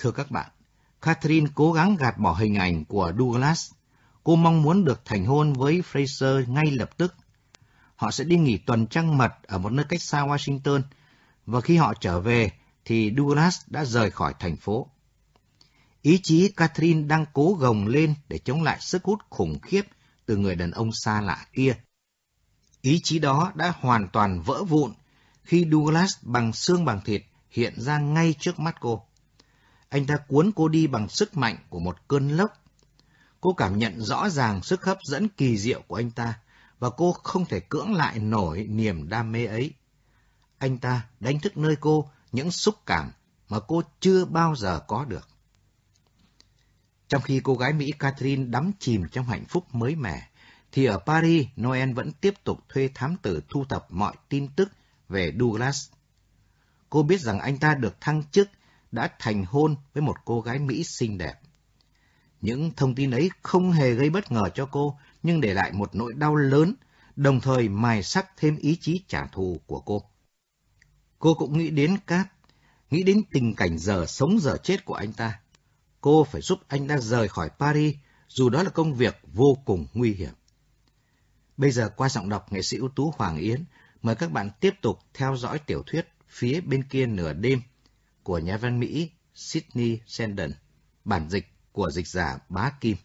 Thưa các bạn, Catherine cố gắng gạt bỏ hình ảnh của Douglas. Cô mong muốn được thành hôn với Fraser ngay lập tức. Họ sẽ đi nghỉ tuần trăng mật ở một nơi cách xa Washington, và khi họ trở về thì Douglas đã rời khỏi thành phố. Ý chí Catherine đang cố gồng lên để chống lại sức hút khủng khiếp từ người đàn ông xa lạ kia. Ý chí đó đã hoàn toàn vỡ vụn khi Douglas bằng xương bằng thịt hiện ra ngay trước mắt cô. Anh ta cuốn cô đi bằng sức mạnh của một cơn lốc. Cô cảm nhận rõ ràng sức hấp dẫn kỳ diệu của anh ta, và cô không thể cưỡng lại nổi niềm đam mê ấy. Anh ta đánh thức nơi cô những xúc cảm mà cô chưa bao giờ có được. Trong khi cô gái Mỹ Catherine đắm chìm trong hạnh phúc mới mẻ, thì ở Paris, Noel vẫn tiếp tục thuê thám tử thu thập mọi tin tức về Douglas. Cô biết rằng anh ta được thăng chức, đã thành hôn với một cô gái Mỹ xinh đẹp. Những thông tin ấy không hề gây bất ngờ cho cô, nhưng để lại một nỗi đau lớn, đồng thời mài sắc thêm ý chí trả thù của cô. Cô cũng nghĩ đến Cát, nghĩ đến tình cảnh giờ sống giờ chết của anh ta. Cô phải giúp anh ta rời khỏi Paris, dù đó là công việc vô cùng nguy hiểm. Bây giờ qua giọng đọc nghệ sĩ ưu tú Hoàng Yến, mời các bạn tiếp tục theo dõi tiểu thuyết Phía bên kia nửa đêm của nhà văn Mỹ Sydney Sheldon, bản dịch của dịch giả Bá Kim.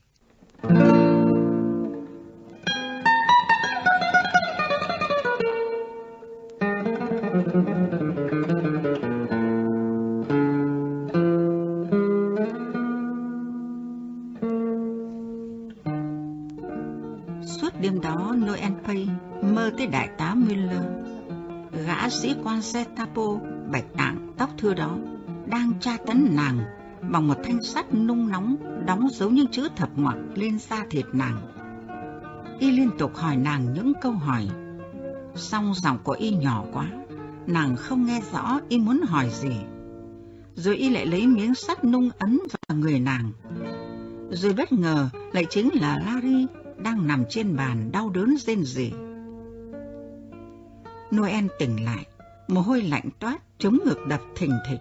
Suốt đêm đó, Noel Pay mơ tới đại tá Miller, gã sĩ quan Gestapo bạch tạng tóc thưa đó, đang tra tấn nàng bằng một thanh sắt nung nóng đóng dấu những chữ thập ngoặc lên da thịt nàng. Y liên tục hỏi nàng những câu hỏi, song giọng của Y nhỏ quá, nàng không nghe rõ Y muốn hỏi gì. Rồi Y lại lấy miếng sắt nung ấn vào người nàng. Rồi bất ngờ lại chính là Larry đang nằm trên bàn đau đớn rên rỉ. Noel tỉnh lại, mồ hôi lạnh toát, chống ngực đập thình thịch.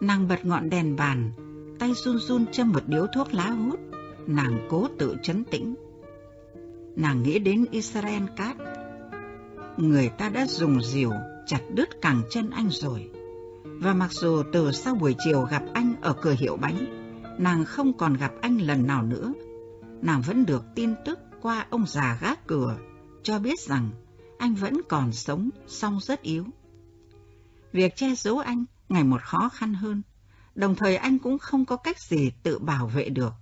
Nàng bật ngọn đèn bàn, tay run run châm một điếu thuốc lá hút, nàng cố tự chấn tĩnh. Nàng nghĩ đến Israel Cát. Người ta đã dùng diều chặt đứt cẳng chân anh rồi. Và mặc dù từ sau buổi chiều gặp anh ở cửa hiệu bánh, nàng không còn gặp anh lần nào nữa, nàng vẫn được tin tức qua ông già gác cửa, cho biết rằng anh vẫn còn sống, song rất yếu. Việc che giấu anh ngày một khó khăn hơn, đồng thời anh cũng không có cách gì tự bảo vệ được.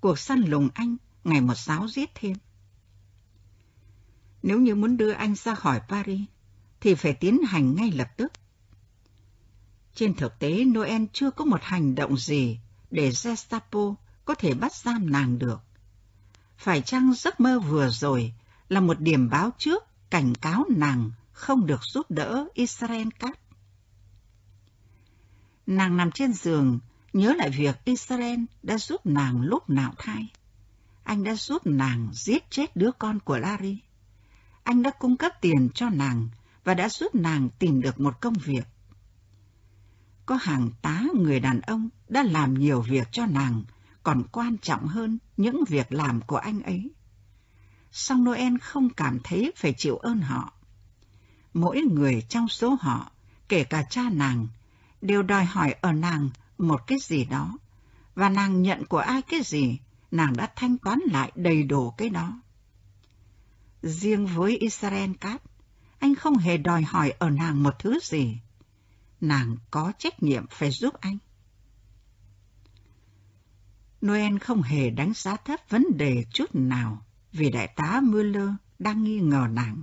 Cuộc săn lùng anh ngày một giáo giết thêm. Nếu như muốn đưa anh ra khỏi Paris, thì phải tiến hành ngay lập tức. Trên thực tế, Noel chưa có một hành động gì để Gestapo có thể bắt giam nàng được. Phải chăng giấc mơ vừa rồi là một điểm báo trước cảnh cáo nàng không được giúp đỡ Israel Cát? Nàng nằm trên giường, nhớ lại việc Israel đã giúp nàng lúc nạo thai. Anh đã giúp nàng giết chết đứa con của Larry. Anh đã cung cấp tiền cho nàng và đã giúp nàng tìm được một công việc. Có hàng tá người đàn ông đã làm nhiều việc cho nàng, còn quan trọng hơn những việc làm của anh ấy. Song Noel không cảm thấy phải chịu ơn họ. Mỗi người trong số họ, kể cả cha nàng, đều đòi hỏi ở nàng một cái gì đó, và nàng nhận của ai cái gì, nàng đã thanh toán lại đầy đủ cái đó. Riêng với Israel Cát, anh không hề đòi hỏi ở nàng một thứ gì. Nàng có trách nhiệm phải giúp anh. Noel không hề đánh giá thấp vấn đề chút nào vì đại tá Müller đang nghi ngờ nàng.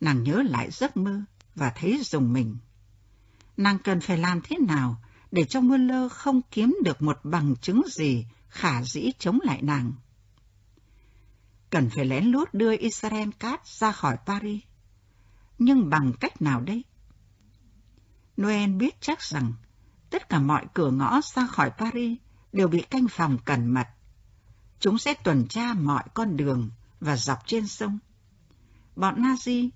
Nàng nhớ lại giấc mơ và thấy dùng mình. Nàng cần phải làm thế nào để cho Müller không kiếm được một bằng chứng gì khả dĩ chống lại nàng? Cần phải lén lút đưa Israel Cát ra khỏi Paris. Nhưng bằng cách nào đây? Noel biết chắc rằng tất cả mọi cửa ngõ ra khỏi Paris đều bị canh phòng cẩn mật. Chúng sẽ tuần tra mọi con đường và dọc trên sông. Bọn Nazi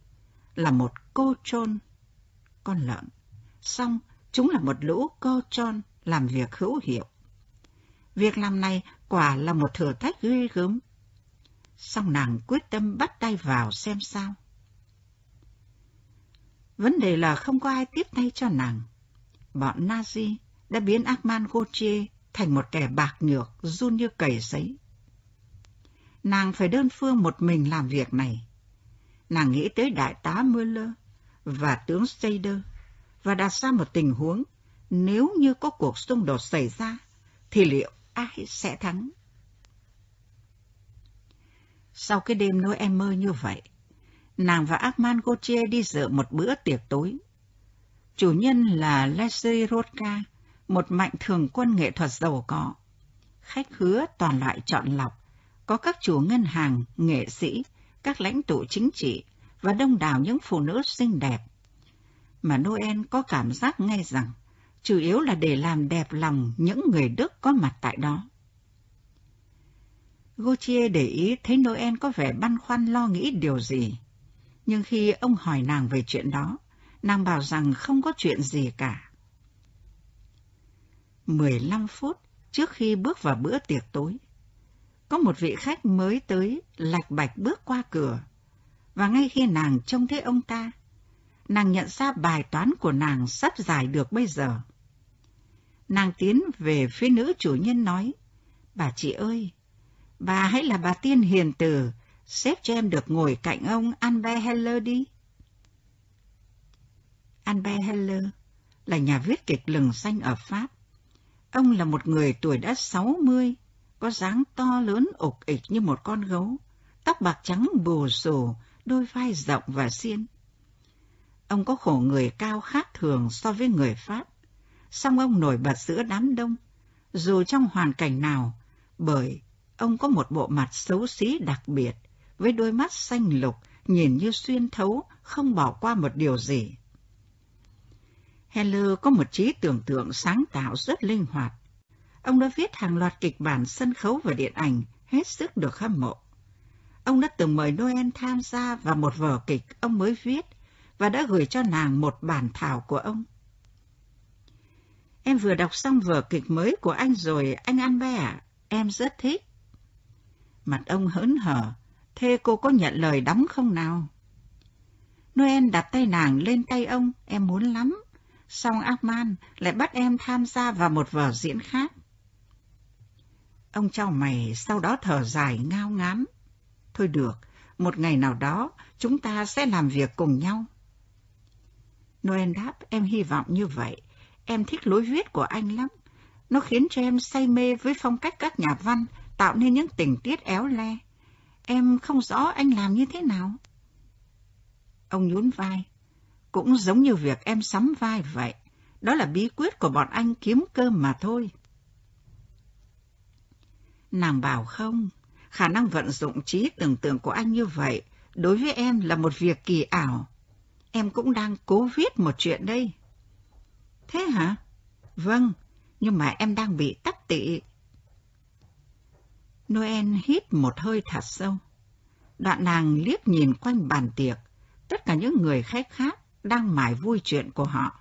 là một cô trôn, con lợn. Xong, chúng là một lũ co tròn làm việc hữu hiệu. Việc làm này quả là một thử thách ghê gớm. Song nàng quyết tâm bắt tay vào xem sao. Vấn đề là không có ai tiếp tay cho nàng. Bọn Nazi đã biến Armand Gauthier thành một kẻ bạc nhược, run như cầy giấy. Nàng phải đơn phương một mình làm việc này. Nàng nghĩ tới đại tá Müller và tướng Steider và đặt ra một tình huống nếu như có cuộc xung đột xảy ra thì liệu ai sẽ thắng? Sau cái đêm nỗi em mơ như vậy, nàng và Armand Gauthier đi dự một bữa tiệc tối. Chủ nhân là Leslie Rodka, một mạnh thường quân nghệ thuật giàu có. Khách hứa toàn loại chọn lọc, có các chủ ngân hàng, nghệ sĩ, các lãnh tụ chính trị và đông đảo những phụ nữ xinh đẹp. Mà Noel có cảm giác ngay rằng, chủ yếu là để làm đẹp lòng những người Đức có mặt tại đó. Gautier để ý thấy Noel có vẻ băn khoăn lo nghĩ điều gì. Nhưng khi ông hỏi nàng về chuyện đó, nàng bảo rằng không có chuyện gì cả. 15 phút trước khi bước vào bữa tiệc tối, có một vị khách mới tới lạch bạch bước qua cửa, và ngay khi nàng trông thấy ông ta, nàng nhận ra bài toán của nàng sắp giải được bây giờ. Nàng tiến về phía nữ chủ nhân nói, bà chị ơi, bà hãy là bà tiên hiền từ, xếp cho em được ngồi cạnh ông Albert Heller đi. Albert Heller là nhà viết kịch lừng danh ở Pháp. Ông là một người tuổi đã 60, có dáng to lớn ục ịch như một con gấu, tóc bạc trắng bù xù, đôi vai rộng và xiên. Ông có khổ người cao khác thường so với người Pháp, song ông nổi bật giữa đám đông, dù trong hoàn cảnh nào, bởi ông có một bộ mặt xấu xí đặc biệt, với đôi mắt xanh lục, nhìn như xuyên thấu, không bỏ qua một điều gì. Heller có một trí tưởng tượng sáng tạo rất linh hoạt. Ông đã viết hàng loạt kịch bản sân khấu và điện ảnh, hết sức được hâm mộ. Ông đã từng mời Noel tham gia vào một vở kịch ông mới viết và đã gửi cho nàng một bản thảo của ông. Em vừa đọc xong vở kịch mới của anh rồi, anh Albert bè Em rất thích. Mặt ông hớn hở. Thế cô có nhận lời đóng không nào? Noel đặt tay nàng lên tay ông, em muốn lắm. Xong Ackman lại bắt em tham gia vào một vở diễn khác. Ông trao mày sau đó thở dài ngao ngán. Thôi được, một ngày nào đó chúng ta sẽ làm việc cùng nhau. Noel đáp, em hy vọng như vậy. Em thích lối viết của anh lắm. Nó khiến cho em say mê với phong cách các nhà văn, tạo nên những tình tiết éo le. Em không rõ anh làm như thế nào. Ông nhún vai. Cũng giống như việc em sắm vai vậy. Đó là bí quyết của bọn anh kiếm cơm mà thôi. Nàng bảo không, khả năng vận dụng trí tưởng tượng của anh như vậy đối với em là một việc kỳ ảo. Em cũng đang cố viết một chuyện đây. Thế hả? Vâng, nhưng mà em đang bị tắc tị. Noel hít một hơi thật sâu. Đoạn nàng liếc nhìn quanh bàn tiệc, tất cả những người khách khác đang mải vui chuyện của họ.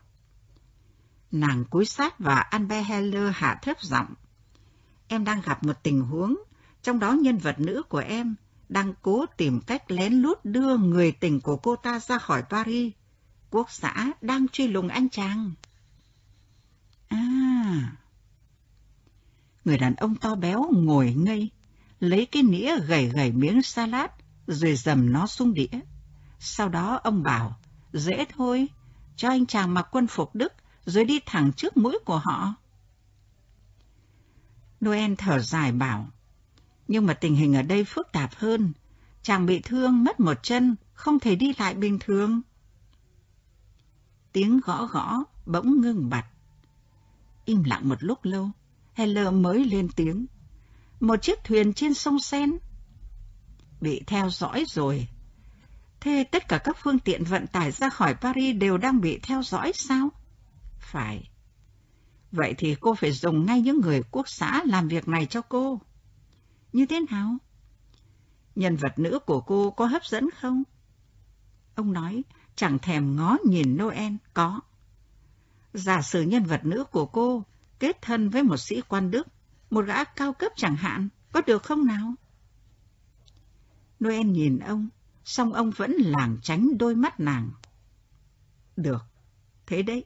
Nàng cúi sát và Albert Heller hạ thấp giọng. Em đang gặp một tình huống, trong đó nhân vật nữ của em đang cố tìm cách lén lút đưa người tình của cô ta ra khỏi Paris. Quốc xã đang truy lùng anh chàng. À! Người đàn ông to béo ngồi ngây, lấy cái nĩa gầy gầy miếng salad, rồi dầm nó xuống đĩa. Sau đó ông bảo, dễ thôi, cho anh chàng mặc quân phục Đức, rồi đi thẳng trước mũi của họ. Noel thở dài bảo, nhưng mà tình hình ở đây phức tạp hơn. Chàng bị thương, mất một chân, không thể đi lại bình thường. Tiếng gõ gõ, bỗng ngưng bặt. Im lặng một lúc lâu, Heller mới lên tiếng. Một chiếc thuyền trên sông Sen. Bị theo dõi rồi. Thế tất cả các phương tiện vận tải ra khỏi Paris đều đang bị theo dõi sao? Phải. Vậy thì cô phải dùng ngay những người quốc xã làm việc này cho cô. Như thế nào? Nhân vật nữ của cô có hấp dẫn không? Ông nói, chẳng thèm ngó nhìn Noel, có. Giả sử nhân vật nữ của cô kết thân với một sĩ quan Đức, một gã cao cấp chẳng hạn, có được không nào? Noel nhìn ông, song ông vẫn lảng tránh đôi mắt nàng. Được, thế đấy.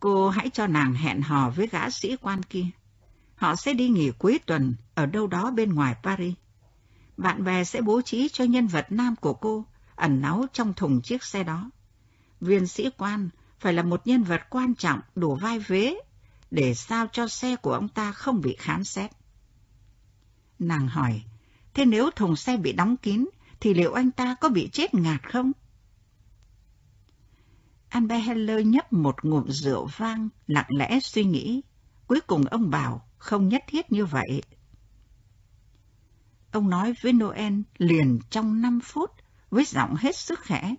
Cô hãy cho nàng hẹn hò với gã sĩ quan kia. Họ sẽ đi nghỉ cuối tuần ở đâu đó bên ngoài Paris. Bạn bè sẽ bố trí cho nhân vật nam của cô ẩn náu trong thùng chiếc xe đó. Viên sĩ quan phải là một nhân vật quan trọng đủ vai vế để sao cho xe của ông ta không bị khám xét. Nàng hỏi, thế nếu thùng xe bị đóng kín, thì liệu anh ta có bị chết ngạt không? Albert Heller nhấp một ngụm rượu vang, lặng lẽ suy nghĩ. Cuối cùng ông bảo, không nhất thiết như vậy. Ông nói với Noel liền trong 5 phút, với giọng hết sức khẽ.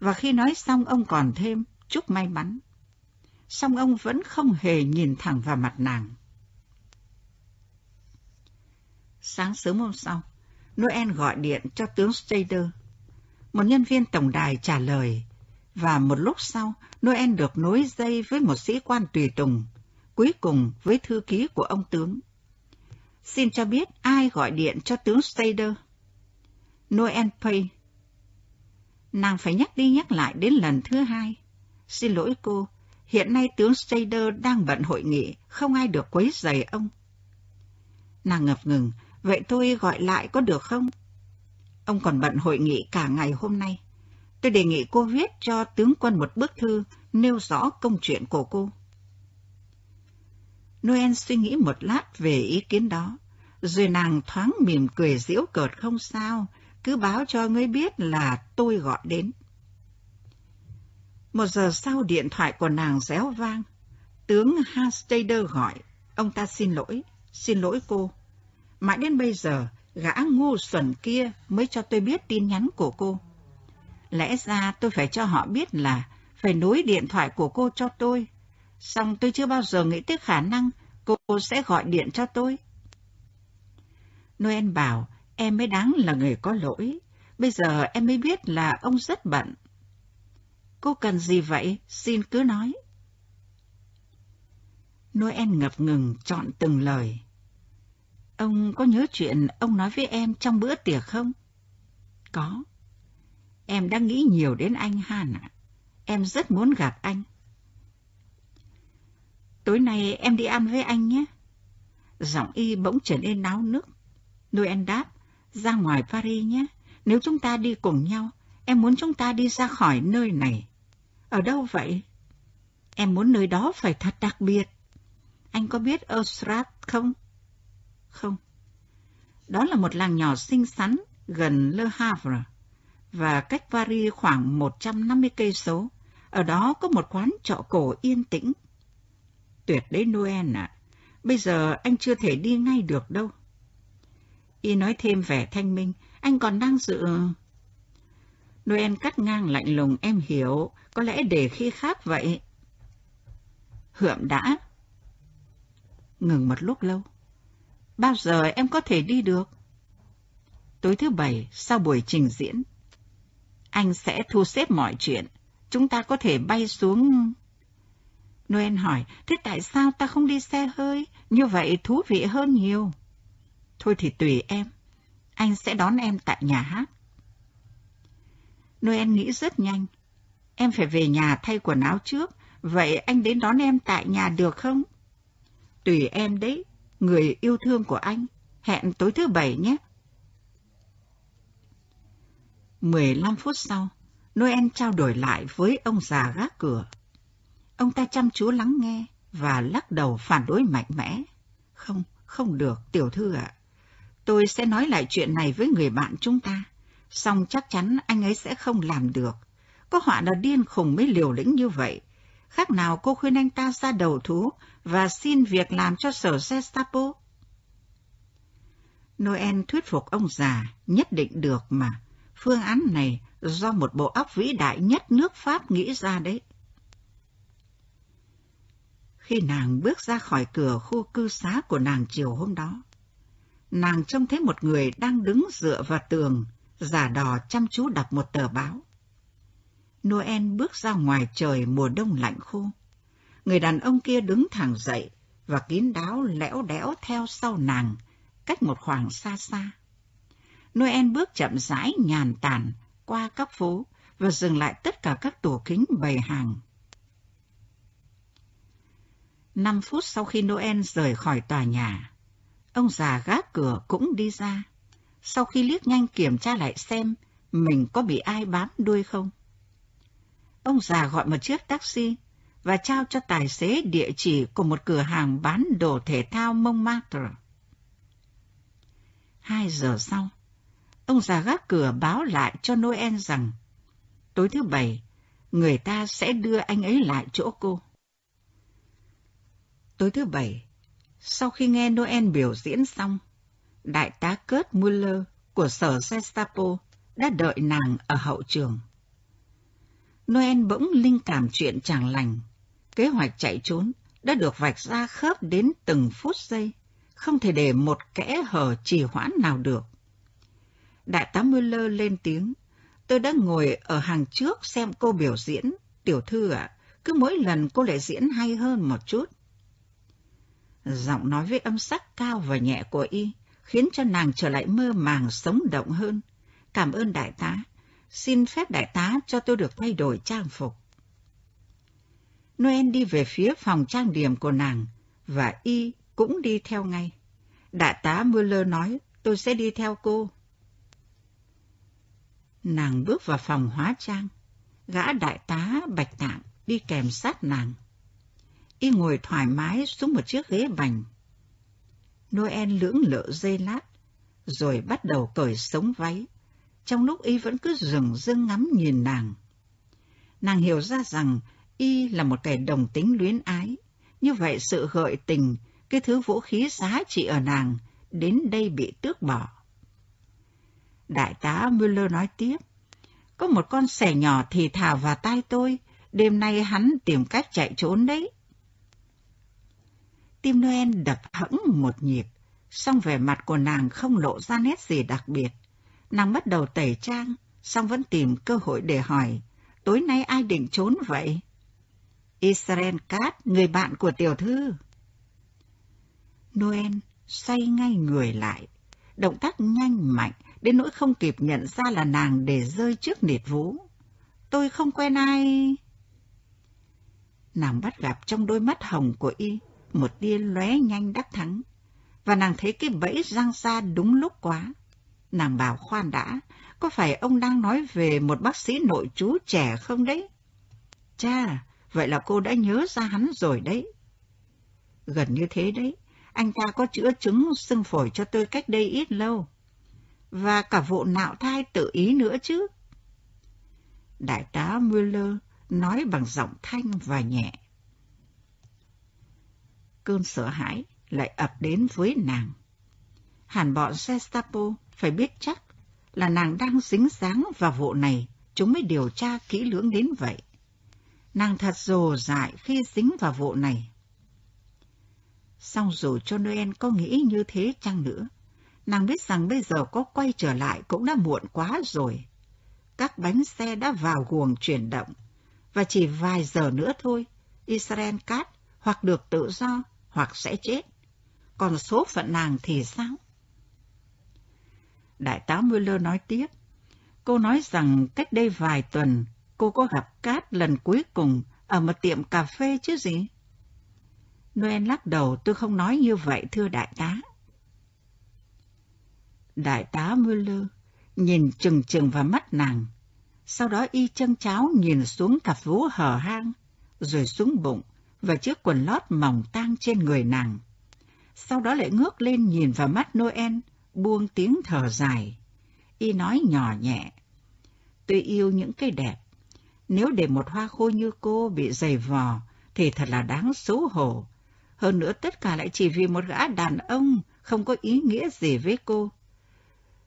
Và khi nói xong ông còn thêm, chúc may mắn. Xong ông vẫn không hề nhìn thẳng vào mặt nàng. Sáng sớm hôm sau, Noel gọi điện cho tướng Stader. Một nhân viên tổng đài trả lời, và một lúc sau, Noel được nối dây với một sĩ quan tùy tùng, cuối cùng với thư ký của ông tướng. Xin cho biết ai gọi điện cho tướng Stader. Noel Pay. Nàng phải nhắc đi nhắc lại đến lần thứ hai. Xin lỗi cô, hiện nay tướng Stader đang bận hội nghị, không ai được quấy rầy ông. Nàng ngập ngừng, vậy tôi gọi lại có được không? Ông còn bận hội nghị cả ngày hôm nay. Tôi đề nghị cô viết cho tướng quân một bức thư nêu rõ công chuyện của cô. Noel suy nghĩ một lát về ý kiến đó, rồi nàng thoáng mỉm cười giễu cợt không sao, cứ báo cho ngươi biết là tôi gọi đến. Một giờ sau điện thoại của nàng réo vang. Tướng Hastader gọi. Ông ta xin lỗi, xin lỗi cô. Mãi đến bây giờ, gã ngu xuẩn kia mới cho tôi biết tin nhắn của cô. Lẽ ra tôi phải cho họ biết là phải nối điện thoại của cô cho tôi. Xong tôi chưa bao giờ nghĩ tới khả năng cô sẽ gọi điện cho tôi. Noel bảo, em mới đáng là người có lỗi. Bây giờ em mới biết là ông rất bận. Cô cần gì vậy? Xin cứ nói. Noel ngập ngừng, chọn từng lời. Ông có nhớ chuyện ông nói với em trong bữa tiệc không? Có. Em đang nghĩ nhiều đến anh Han ạ. Em rất muốn gặp anh. Tối nay em đi ăn với anh nhé. Giọng y bỗng trở nên náo nức. Noel đáp, ra ngoài Paris nhé. Nếu chúng ta đi cùng nhau, em muốn chúng ta đi ra khỏi nơi này. Ở đâu vậy? Em muốn nơi đó phải thật đặc biệt. Anh có biết Ostrat không? Không. Đó là một làng nhỏ xinh xắn gần Le Havre và cách Paris khoảng 150 cây số. Ở đó có một quán trọ cổ yên tĩnh. Tuyệt đấy Noel ạ. Bây giờ anh chưa thể đi ngay được đâu. Y nói thêm vẻ thanh minh, anh còn đang dự... Noel cắt ngang lạnh lùng em hiểu, có lẽ để khi khác vậy. Hượm đã. Ngừng một lúc lâu. Bao giờ em có thể đi được? Tối thứ bảy, sau buổi trình diễn. Anh sẽ thu xếp mọi chuyện. Chúng ta có thể bay xuống... Noel hỏi, thế tại sao ta không đi xe hơi? Như vậy thú vị hơn nhiều. Thôi thì tùy em. Anh sẽ đón em tại nhà hát. Noel nghĩ rất nhanh. Em phải về nhà thay quần áo trước, vậy anh đến đón em tại nhà được không? Tùy em đấy, người yêu thương của anh. Hẹn tối thứ bảy nhé. 15 phút sau, Noel trao đổi lại với ông già gác cửa. Ông ta chăm chú lắng nghe và lắc đầu phản đối mạnh mẽ. Không, không được, tiểu thư ạ. Tôi sẽ nói lại chuyện này với người bạn chúng ta. Xong chắc chắn anh ấy sẽ không làm được. Có họa là điên khùng mới liều lĩnh như vậy. Khác nào cô khuyên anh ta ra đầu thú và xin việc làm cho sở Gestapo. Noel thuyết phục ông già, nhất định được mà. Phương án này do một bộ óc vĩ đại nhất nước Pháp nghĩ ra đấy. Khi nàng bước ra khỏi cửa khu cư xá của nàng chiều hôm đó, nàng trông thấy một người đang đứng dựa vào tường, giả đò chăm chú đọc một tờ báo. Noel bước ra ngoài trời mùa đông lạnh khô. Người đàn ông kia đứng thẳng dậy và kín đáo lẽo đẽo theo sau nàng, cách một khoảng xa xa. Noel bước chậm rãi nhàn tản qua các phố và dừng lại tất cả các tủ kính bày hàng. Năm phút sau khi Noel rời khỏi tòa nhà, ông già gác cửa cũng đi ra, sau khi liếc nhanh kiểm tra lại xem mình có bị ai bám đuôi không. Ông già gọi một chiếc taxi và trao cho tài xế địa chỉ của một cửa hàng bán đồ thể thao Montmartre. Hai giờ sau, ông già gác cửa báo lại cho Noel rằng tối thứ bảy, người ta sẽ đưa anh ấy lại chỗ cô. Tối thứ bảy, sau khi nghe Noel biểu diễn xong, đại tá Kurt Muller của sở Gestapo đã đợi nàng ở hậu trường. Noel bỗng linh cảm chuyện chẳng lành. Kế hoạch chạy trốn đã được vạch ra khớp đến từng phút giây, không thể để một kẽ hở trì hoãn nào được. Đại tá Müller lên tiếng, tôi đã ngồi ở hàng trước xem cô biểu diễn, tiểu thư ạ, cứ mỗi lần cô lại diễn hay hơn một chút. Giọng nói với âm sắc cao và nhẹ của y khiến cho nàng trở lại mơ màng sống động hơn. Cảm ơn đại tá, xin phép đại tá cho tôi được thay đổi trang phục. Noel đi về phía phòng trang điểm của nàng, và y cũng đi theo ngay. Đại tá Muller nói, tôi sẽ đi theo cô. Nàng bước vào phòng hóa trang, gã đại tá bạch tạng đi kèm sát nàng. Y ngồi thoải mái xuống một chiếc ghế bành. Noel lưỡng lự dây lát, rồi bắt đầu cởi sống váy, trong lúc y vẫn cứ rừng rưng ngắm nhìn nàng. Nàng hiểu ra rằng y là một kẻ đồng tính luyến ái, như vậy sự gợi tình, cái thứ vũ khí giá trị ở nàng, đến đây bị tước bỏ. Đại tá Müller nói tiếp, có một con sẻ nhỏ thì thào vào tai tôi, đêm nay hắn tìm cách chạy trốn đấy. Tim Noel đập hẫng một nhịp, song vẻ mặt của nàng không lộ ra nét gì đặc biệt. Nàng bắt đầu tẩy trang, song vẫn tìm cơ hội để hỏi, tối nay ai định trốn vậy? Israel Cat, người bạn của tiểu thư. Noel xoay ngay người lại, động tác nhanh mạnh, đến nỗi không kịp nhận ra là nàng để rơi trước nịt vũ. Tôi không quen ai. Nàng bắt gặp trong đôi mắt hồng của y một tia lóe nhanh đắc thắng, và nàng thấy cái bẫy răng ra đúng lúc quá. Nàng bảo khoan đã, có phải ông đang nói về một bác sĩ nội chú trẻ không đấy? Cha, vậy là cô đã nhớ ra hắn rồi đấy. Gần như thế đấy, anh ta có chữa chứng sưng phổi cho tôi cách đây ít lâu. Và cả vụ nạo thai tự ý nữa chứ. Đại tá Müller nói bằng giọng thanh và nhẹ. Cơn sợ hãi lại ập đến với nàng. Hẳn bọn Gestapo phải biết chắc là nàng đang dính dáng vào vụ này, chúng mới điều tra kỹ lưỡng đến vậy. Nàng thật rồ dại khi dính vào vụ này. Xong dù cho Noel có nghĩ như thế chăng nữa, nàng biết rằng bây giờ có quay trở lại cũng đã muộn quá rồi. Các bánh xe đã vào guồng chuyển động, và chỉ vài giờ nữa thôi, Israel Cát hoặc được tự do hoặc sẽ chết. Còn số phận nàng thì sao? Đại tá Müller nói tiếp. Cô nói rằng cách đây vài tuần cô có gặp Cát lần cuối cùng ở một tiệm cà phê chứ gì? Noel lắc đầu tôi không nói như vậy thưa đại tá. Đại tá Müller nhìn chừng chừng vào mắt nàng, sau đó y chân cháo nhìn xuống cặp vú hở hang, rồi xuống bụng và chiếc quần lót mỏng tang trên người nàng. Sau đó lại ngước lên nhìn vào mắt Noel, buông tiếng thở dài. Y nói nhỏ nhẹ, tôi yêu những cái đẹp. Nếu để một hoa khôi như cô bị dày vò, thì thật là đáng xấu hổ. Hơn nữa tất cả lại chỉ vì một gã đàn ông không có ý nghĩa gì với cô.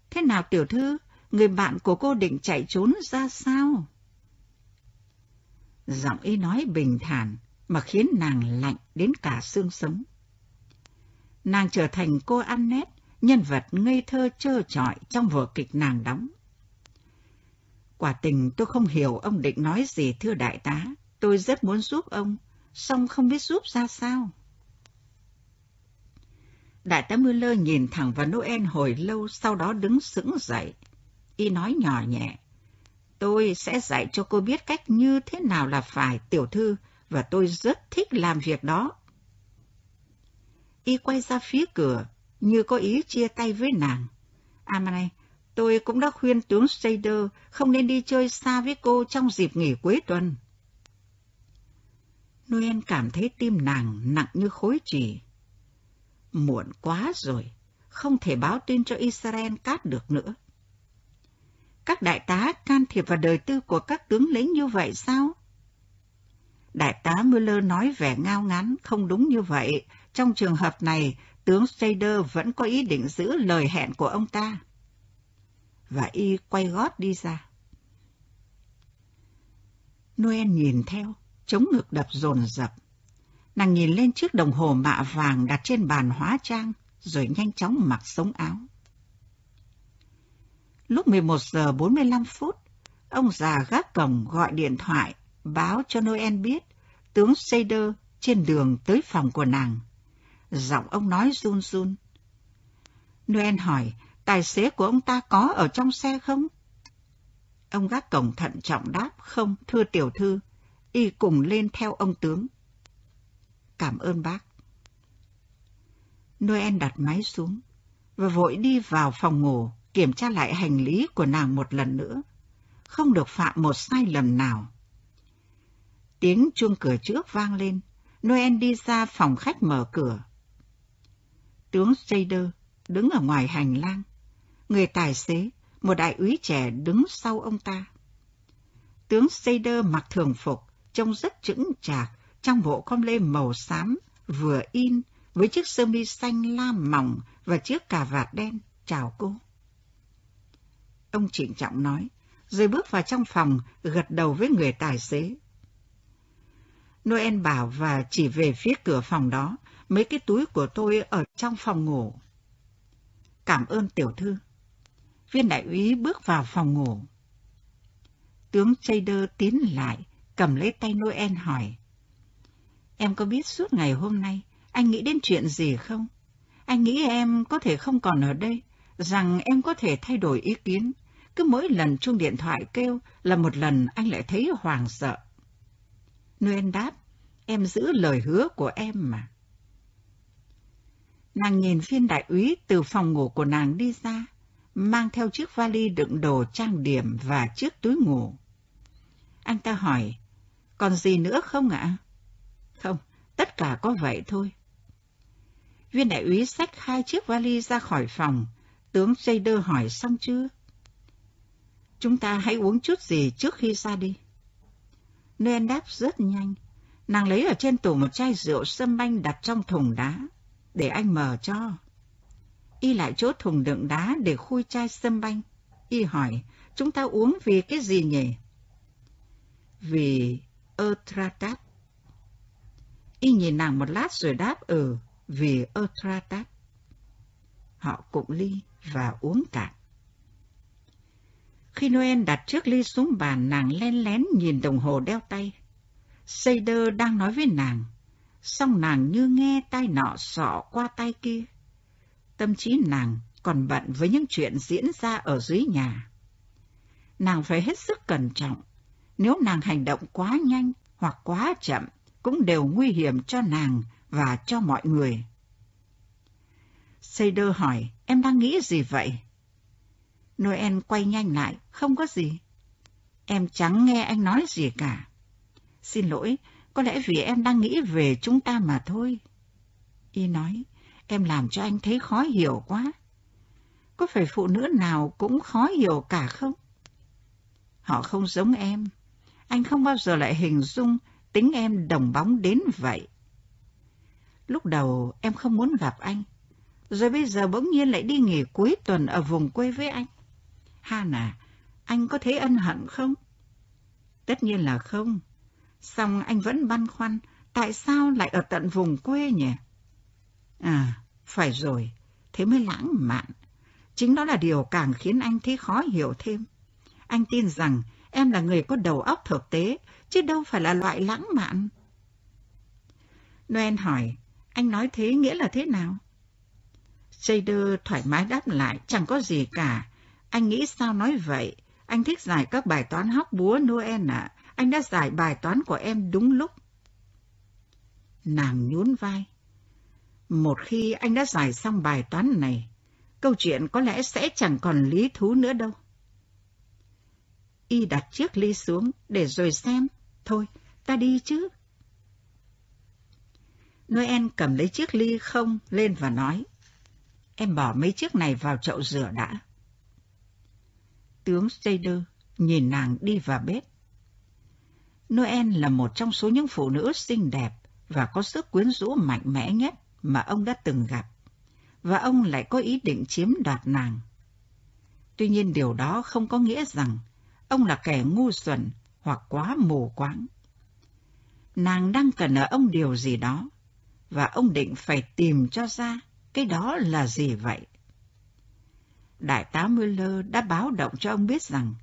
Thế nào tiểu thư, người bạn của cô định chạy trốn ra sao? Giọng y nói bình thản mà khiến nàng lạnh đến cả xương sống. Nàng trở thành cô Annette, nhân vật ngây thơ trơ trọi trong vở kịch nàng đóng. Quả tình tôi không hiểu ông định nói gì thưa đại tá. Tôi rất muốn giúp ông, song không biết giúp ra sao. Đại tá Müller nhìn thẳng vào Noel hồi lâu, sau đó đứng sững dậy. Y nói nhỏ nhẹ. Tôi sẽ dạy cho cô biết cách như thế nào là phải, tiểu thư, và tôi rất thích làm việc đó. Y quay ra phía cửa, như có ý chia tay với nàng. À mà này, tôi cũng đã khuyên tướng Shader không nên đi chơi xa với cô trong dịp nghỉ cuối tuần. Noel cảm thấy tim nàng nặng như khối chỉ. Muộn quá rồi, không thể báo tin cho Israel cát được nữa. Các đại tá can thiệp vào đời tư của các tướng lính như vậy sao? Đại tá Müller nói vẻ ngao ngán, không đúng như vậy. Trong trường hợp này, tướng Shader vẫn có ý định giữ lời hẹn của ông ta. Và y quay gót đi ra. Noel nhìn theo, chống ngực đập dồn dập. Nàng nhìn lên chiếc đồng hồ mạ vàng đặt trên bàn hóa trang, rồi nhanh chóng mặc sống áo. Lúc 11 giờ 45 phút, ông già gác cổng gọi điện thoại, báo cho Noel biết tướng Seder trên đường tới phòng của nàng. Giọng ông nói run run. Noel hỏi, tài xế của ông ta có ở trong xe không? Ông gác cổng thận trọng đáp, không, thưa tiểu thư, y cùng lên theo ông tướng. Cảm ơn bác. Noel đặt máy xuống và vội đi vào phòng ngủ kiểm tra lại hành lý của nàng một lần nữa. Không được phạm một sai lầm nào. Tiếng chuông cửa trước vang lên. Noel đi ra phòng khách mở cửa. Tướng Shader đứng ở ngoài hành lang. Người tài xế, một đại úy trẻ đứng sau ông ta. Tướng Shader mặc thường phục, trông rất chững chạc, trong bộ con lê màu xám, vừa in, với chiếc sơ mi xanh lam mỏng và chiếc cà vạt đen. Chào cô. Ông trịnh trọng nói, rồi bước vào trong phòng, gật đầu với người tài xế. Noel bảo và chỉ về phía cửa phòng đó, mấy cái túi của tôi ở trong phòng ngủ. Cảm ơn tiểu thư. Viên đại úy bước vào phòng ngủ. Tướng Trader tiến lại, cầm lấy tay Noel hỏi. Em có biết suốt ngày hôm nay anh nghĩ đến chuyện gì không? Anh nghĩ em có thể không còn ở đây, rằng em có thể thay đổi ý kiến. Cứ mỗi lần chuông điện thoại kêu là một lần anh lại thấy hoàng sợ. Noel đáp, em giữ lời hứa của em mà. Nàng nhìn viên đại úy từ phòng ngủ của nàng đi ra, mang theo chiếc vali đựng đồ trang điểm và chiếc túi ngủ. Anh ta hỏi, còn gì nữa không ạ? Không, tất cả có vậy thôi. Viên đại úy xách hai chiếc vali ra khỏi phòng, tướng Jader hỏi xong chưa? Chúng ta hãy uống chút gì trước khi ra đi nên đáp rất nhanh. Nàng lấy ở trên tủ một chai rượu sâm banh đặt trong thùng đá, để anh mở cho. Y lại chốt thùng đựng đá để khui chai sâm banh. Y hỏi, chúng ta uống vì cái gì nhỉ? Vì Eutratat. Y nhìn nàng một lát rồi đáp ừ, vì Eutratat. Họ cụng ly và uống cạn. Khi Noel đặt chiếc ly xuống bàn, nàng len lén nhìn đồng hồ đeo tay. Seder đang nói với nàng, song nàng như nghe tai nọ sọ qua tai kia. Tâm trí nàng còn bận với những chuyện diễn ra ở dưới nhà. Nàng phải hết sức cẩn trọng. Nếu nàng hành động quá nhanh hoặc quá chậm, cũng đều nguy hiểm cho nàng và cho mọi người. Seder hỏi, em đang nghĩ gì vậy? Noel quay nhanh lại, không có gì. Em chẳng nghe anh nói gì cả. Xin lỗi, có lẽ vì em đang nghĩ về chúng ta mà thôi. Y nói, em làm cho anh thấy khó hiểu quá. Có phải phụ nữ nào cũng khó hiểu cả không? Họ không giống em. Anh không bao giờ lại hình dung tính em đồng bóng đến vậy. Lúc đầu em không muốn gặp anh, rồi bây giờ bỗng nhiên lại đi nghỉ cuối tuần ở vùng quê với anh. Hana, anh có thấy ân hận không? Tất nhiên là không. Xong anh vẫn băn khoăn, tại sao lại ở tận vùng quê nhỉ? À, phải rồi, thế mới lãng mạn. Chính đó là điều càng khiến anh thấy khó hiểu thêm. Anh tin rằng em là người có đầu óc thực tế, chứ đâu phải là loại lãng mạn. Noel hỏi, anh nói thế nghĩa là thế nào? jader thoải mái đáp lại, chẳng có gì cả. Anh nghĩ sao nói vậy? Anh thích giải các bài toán hóc búa Noel ạ. Anh đã giải bài toán của em đúng lúc. Nàng nhún vai. Một khi anh đã giải xong bài toán này, câu chuyện có lẽ sẽ chẳng còn lý thú nữa đâu. Y đặt chiếc ly xuống để rồi xem. Thôi, ta đi chứ. Noel cầm lấy chiếc ly không lên và nói. Em bỏ mấy chiếc này vào chậu rửa đã. Tướng Seder nhìn nàng đi vào bếp. Noel là một trong số những phụ nữ xinh đẹp và có sức quyến rũ mạnh mẽ nhất mà ông đã từng gặp, và ông lại có ý định chiếm đoạt nàng. Tuy nhiên điều đó không có nghĩa rằng ông là kẻ ngu xuẩn hoặc quá mù quáng. Nàng đang cần ở ông điều gì đó, và ông định phải tìm cho ra cái đó là gì vậy. Đại tá Müller đã báo động cho ông biết rằng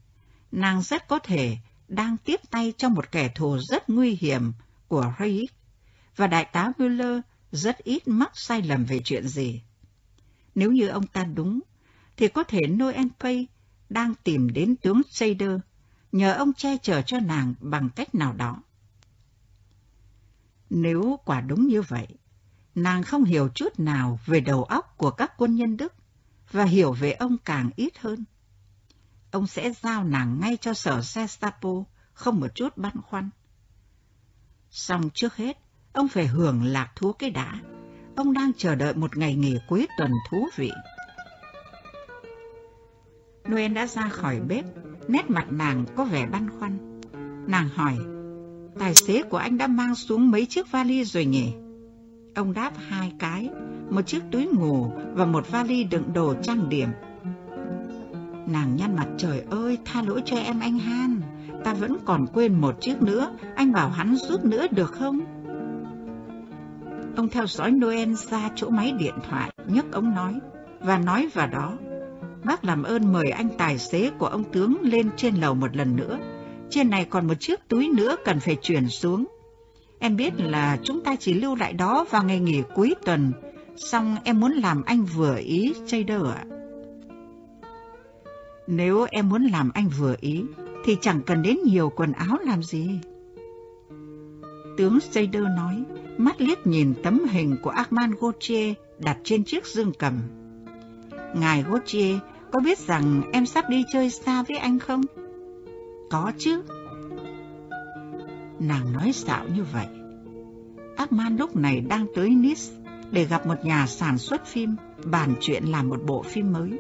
nàng rất có thể đang tiếp tay cho một kẻ thù rất nguy hiểm của Reich, và đại tá Müller rất ít mắc sai lầm về chuyện gì. Nếu như ông ta đúng, thì có thể Noel Pay đang tìm đến tướng Sader, nhờ ông che chở cho nàng bằng cách nào đó. Nếu quả đúng như vậy, nàng không hiểu chút nào về đầu óc của các quân nhân Đức và hiểu về ông càng ít hơn. Ông sẽ giao nàng ngay cho sở Gestapo, không một chút băn khoăn. Xong trước hết, ông phải hưởng lạc thú cái đã. Ông đang chờ đợi một ngày nghỉ cuối tuần thú vị. Noel đã ra khỏi bếp, nét mặt nàng có vẻ băn khoăn. Nàng hỏi, tài xế của anh đã mang xuống mấy chiếc vali rồi nhỉ? Ông đáp hai cái, một chiếc túi ngủ và một vali đựng đồ trang điểm. Nàng nhăn mặt trời ơi, tha lỗi cho em anh Han. Ta vẫn còn quên một chiếc nữa, anh bảo hắn giúp nữa được không? Ông theo dõi Noel ra chỗ máy điện thoại, nhấc ống nói, và nói vào đó. Bác làm ơn mời anh tài xế của ông tướng lên trên lầu một lần nữa. Trên này còn một chiếc túi nữa cần phải chuyển xuống. Em biết là chúng ta chỉ lưu lại đó vào ngày nghỉ cuối tuần, xong em muốn làm anh vừa ý, Trader ạ. Nếu em muốn làm anh vừa ý, thì chẳng cần đến nhiều quần áo làm gì. Tướng Trader nói, mắt liếc nhìn tấm hình của Armand Gauthier đặt trên chiếc dương cầm. Ngài Gauthier có biết rằng em sắp đi chơi xa với anh không? Có chứ. Nàng nói xạo như vậy. Ackman lúc này đang tới Nice để gặp một nhà sản xuất phim, bàn chuyện làm một bộ phim mới.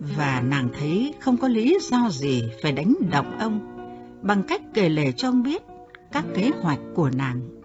Và nàng thấy không có lý do gì phải đánh động ông, bằng cách kể lể cho ông biết các kế hoạch của nàng.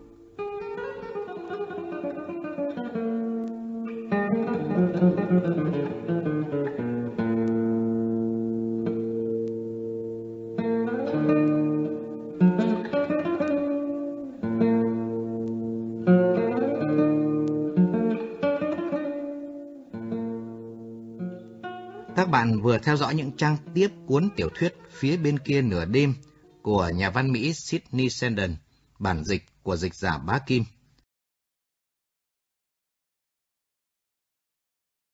Theo dõi những trang tiếp cuốn tiểu thuyết Phía bên kia nửa đêm của nhà văn Mỹ Sidney Sheldon, bản dịch của dịch giả Bá Kim.